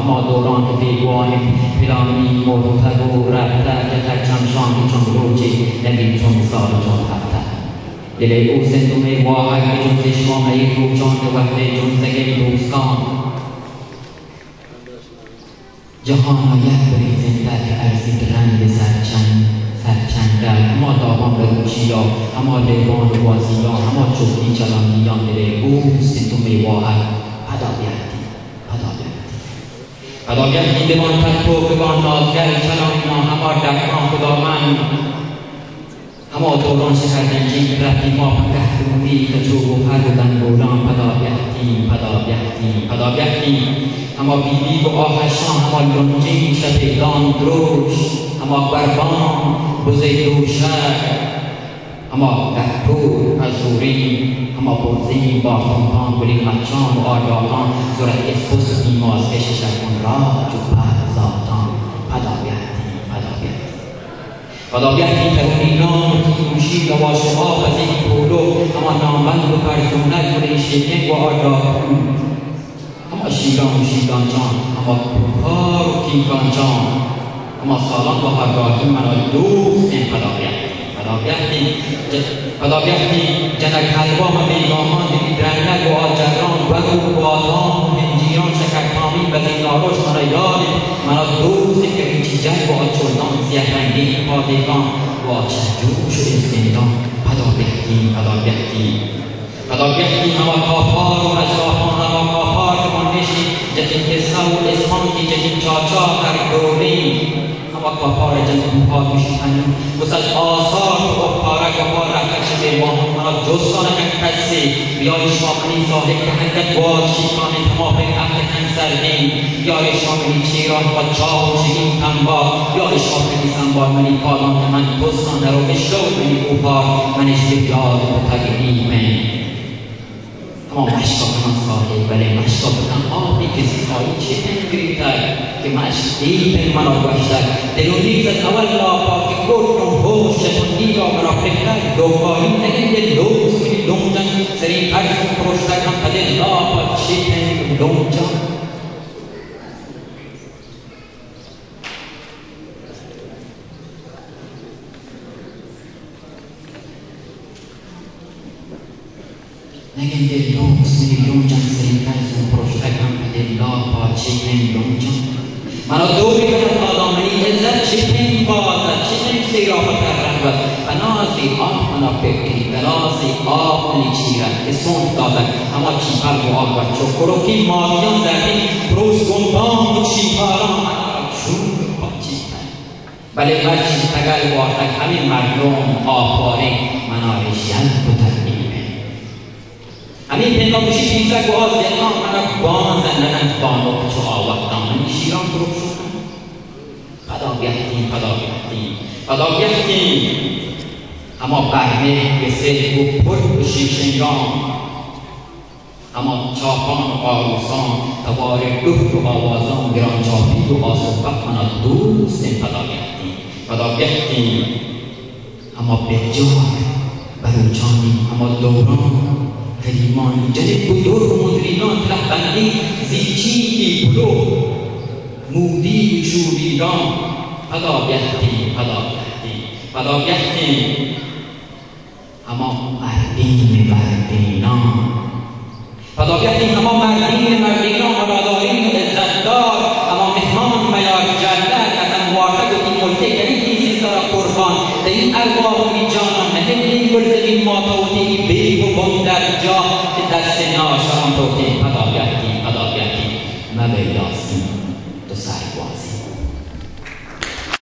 اما دوران که پیگوان پیرانی مرتب و رفته که ترچم شانی چون روچی نمی چون سال چون هفته. دل او به جون چشمام این روچان که وقت جون زگه دوستان جهان آید بریزن در ارزی رنگ سرچند سرچنگل اما داغان به روچیا اما لیوان بازیان اما چوبی چلانیان دل او زندوم واحد بمان تکو بمان نازگر چلانیان اما دکان خداوند اما دوران شکردنجی رفتی ما پنگهتونی که جو و هر دنگولان پدا بیهتی پدا بیهتی پدا بیهتی اما بیبی و آهشان اما لنجی شپیدان دروش اما بربان بزه دوشک اما دهپور از زوری اما برزی با خونپان گلی مچان و آگاهان و بیماز کشش کن را جو پر ذاتان پدا بیهتی پدا بیهتی پدا بیهتی ترونی نام تیموشی و واشما و زی پولو اما نامبند و پرزونت و ریشیکن و آگاهون اما شیگان و شیگان جان اما پوکار و کیگان جان اما سالان و آگاهی مرا دوست پدا بیهتی جنک حلوا و میگامان دیدی درنگ و آجران و او بادام هنجیان شکرکامی و زیناروش مرا یاد مرا دوست که هیچی جنگ و آچولان سیه رنگی پادگان و آچجوش و زندان پدا بیهتی پدا بیهتی پدا بیهتی اما کافار و اشرافان اما کافار که من نشی جتین قصه و اسمان کی جتین چاچا هر دوری اما کافار جتین پا میشتن وسط آثار و و شده ماه مرا جستان کسی بیای شامنی صاحب که هنگت باد شیطان تمام اهل کنسرنی بیای شامنی چیران و چاو شگین تنبا بیای شامنی سنبار منی پالان من بستان رو اشتو منی اوپار منش بیاد و com mais sofrimento do que o mais sofrimento do que o que se foi, que tem que gritar, que mais tempo tem uma coisa, tem um dia que a lá, porque corpo um rosto, é um dia que a lá, do que a tem que ter dor, se não tem, se não tem, não tem, نگه یه یوم بسم یوم جان سری کرد زن پروشت اگم بده لا پاچه نمی یوم جان مرا دو بیگر از آدامنی هزر چه پیم بازد چه پیم سیرا پتر رهبر بنازی آه منا پکری بنازی آه منی چیرد که سون دادن اما چی پر و آه بچو کرو که مادیان زرمی پروز گنبان و چی پاران چون پاچی پر بله بچی تگل واحد همین مردم آفاره منا رشیل بودن همین پنهانگوشی چیزک و آزیان من بان زندن بانو چو آوقتان من شیران درو شدن پدا بیهتیم پدا بیهتیم پدا بیهتیم اما برمه به سه و پر و اما چاپان و آروسان توار گفت و آوازان گران چاپی و آسوبت من دوست پدا بیهتیم پدا بیهتیم اما به جای بلوچانی اما دوران کلیمانی جد بزرگ و مدرینان تلقبندی زیچی بلو مودی شوریدان پدا بیهتی پدا بیهتی پدا بیهتی اما مردین مردینان پدا بیهتی اما مردین مردینان مرادارین عزتدار اما مهمان میار جلت انوارتک و این ملکه یعنی سر قربان در این ارواح و جانان مهل این گلزمین ماتوتی بی و